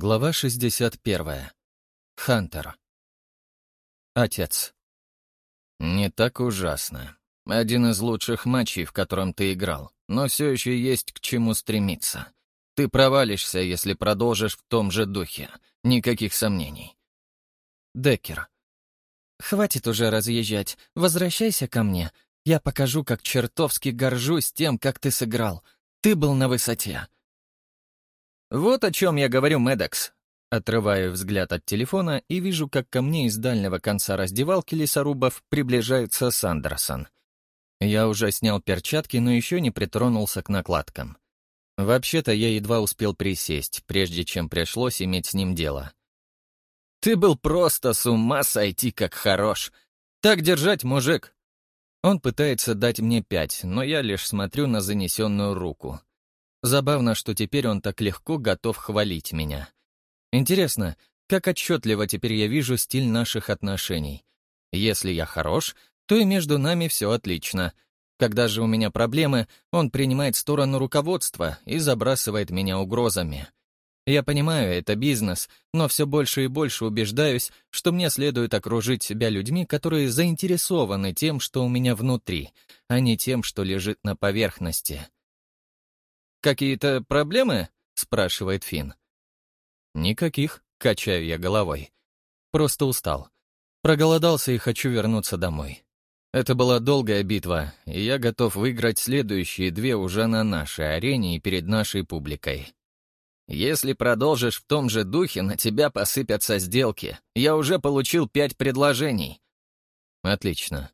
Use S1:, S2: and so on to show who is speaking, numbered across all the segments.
S1: Глава 61. Хантер. Отец. Не так ужасно. Один из лучших матчей, в котором ты играл, но все еще есть к чему стремиться. Ты провалишься, если продолжишь в том же духе. Никаких сомнений. Деккер.
S2: Хватит уже разъезжать. Возвращайся ко мне. Я покажу, как чертовски горжусь тем, как ты сыграл. Ты был на высоте.
S1: «Вот о чем я говорю, Медекс». Отрываю взгляд от телефона и вижу, как ко мне из дальнего конца раздевалки лесорубов приближается Сандерсон. Я уже снял перчатки, но еще не притронулся к накладкам. Вообще-то я едва успел присесть, прежде чем пришлось иметь с ним дело. «Ты был просто с ума сойти, как хорош! Так держать, мужик!» Он пытается дать мне пять, но я лишь смотрю на занесенную руку. Забавно, что теперь он так легко готов хвалить меня. Интересно, как отчетливо теперь я вижу стиль наших отношений. Если я хорош, то и между нами все отлично. Когда же у меня проблемы, он принимает сторону руководства и забрасывает меня угрозами. Я понимаю, это бизнес, но все больше и больше убеждаюсь, что мне следует окружить себя людьми, которые заинтересованы тем, что у меня внутри, а не тем, что лежит на поверхности. «Какие-то проблемы?» — спрашивает Финн. «Никаких», — качаю я головой. «Просто устал. Проголодался и хочу вернуться домой. Это была долгая битва, и я готов выиграть следующие две уже на нашей арене и перед нашей публикой. Если продолжишь в том же духе, на тебя посыпятся сделки. Я уже получил пять предложений». «Отлично.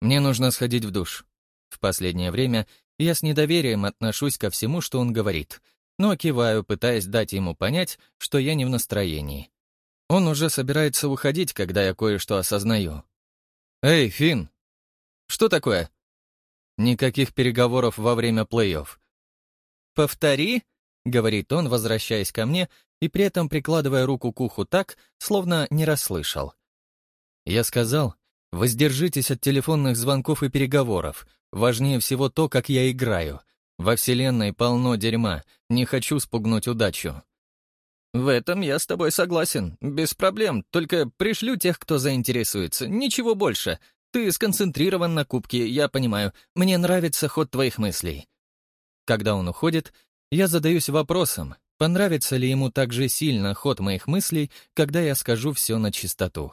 S1: Мне нужно сходить в душ. В последнее время я с недоверием отношусь ко всему, что он говорит, но киваю, пытаясь дать ему понять, что я не в настроении. Он уже собирается уходить, когда я кое-что осознаю. «Эй, Финн!» «Что такое?» «Никаких переговоров во время плей-офф». «Повтори», — говорит он, возвращаясь ко мне и при этом прикладывая руку к уху так, словно не расслышал. Я сказал, воздержитесь от телефонных звонков и переговоров, Важнее всего то, как я играю. Во Вселенной полно дерьма. Не хочу спугнуть удачу. В этом я с тобой согласен. Без проблем. Только пришлю тех, кто заинтересуется. Ничего больше. Ты сконцентрирован на кубке, я понимаю. Мне нравится ход твоих мыслей. Когда он уходит, я задаюсь вопросом, понравится ли ему так же сильно ход моих мыслей, когда я скажу все на чистоту.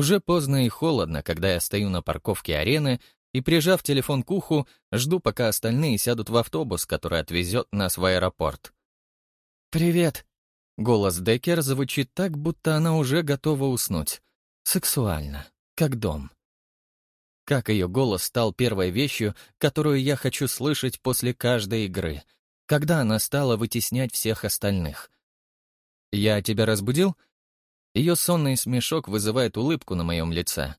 S1: Уже поздно и холодно, когда я стою на парковке арены и, прижав телефон к уху, жду, пока остальные сядут в автобус, который отвезет нас в аэропорт.
S2: «Привет!»
S1: Голос Деккер звучит так, будто она уже готова уснуть. Сексуально, как дом. Как ее голос стал первой вещью, которую я хочу слышать после каждой игры, когда она стала вытеснять всех остальных. «Я тебя разбудил?» Ее сонный смешок вызывает улыбку на моем лице.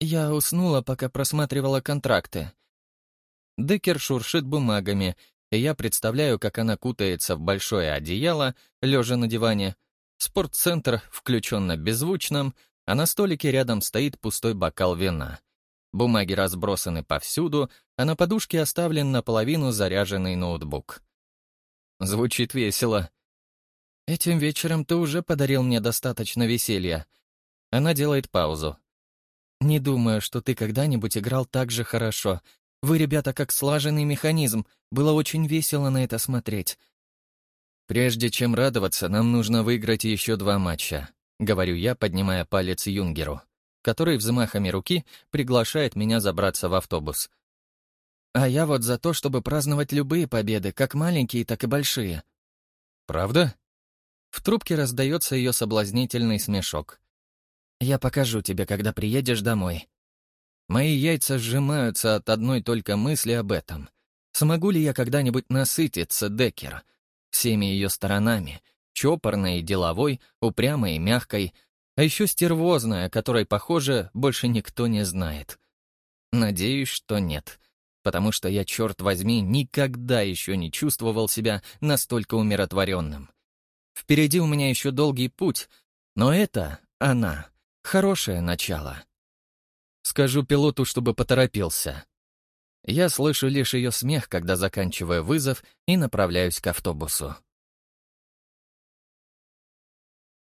S2: Я уснула, пока просматривала контракты.
S1: Деккер шуршит бумагами, и я представляю, как она кутается в большое одеяло, лежа на диване. Спортцентр включен на беззвучном, а на столике рядом стоит пустой бокал вина. Бумаги разбросаны повсюду, а на подушке оставлен наполовину заряженный ноутбук. Звучит весело.
S2: «Этим вечером ты уже подарил мне достаточно веселья». Она делает паузу. «Не думаю, что ты когда-нибудь играл так же хорошо. Вы, ребята, как слаженный механизм. Было очень весело на это смотреть».
S1: «Прежде чем радоваться, нам нужно выиграть еще два матча», — говорю я, поднимая палец Юнгеру, который взмахами руки приглашает меня забраться в автобус.
S2: «А я вот за то, чтобы праздновать любые победы, как маленькие, так и большие».
S1: «Правда?» В трубке раздается ее соблазнительный смешок.
S2: «Я покажу тебе, когда приедешь домой».
S1: Мои яйца сжимаются от одной только мысли об этом. Смогу ли я когда-нибудь насытиться, Деккер? Всеми ее сторонами. Чопорной и деловой, упрямой и мягкой, а еще стервозная, которой, похоже, больше никто не знает. Надеюсь, что нет, потому что я, черт возьми, никогда еще не чувствовал себя настолько умиротворенным. Впереди у меня еще долгий путь, но это она. Хорошее начало. Скажу пилоту, чтобы поторопился. Я слышу лишь ее смех, когда заканчиваю вызов и направляюсь к автобусу.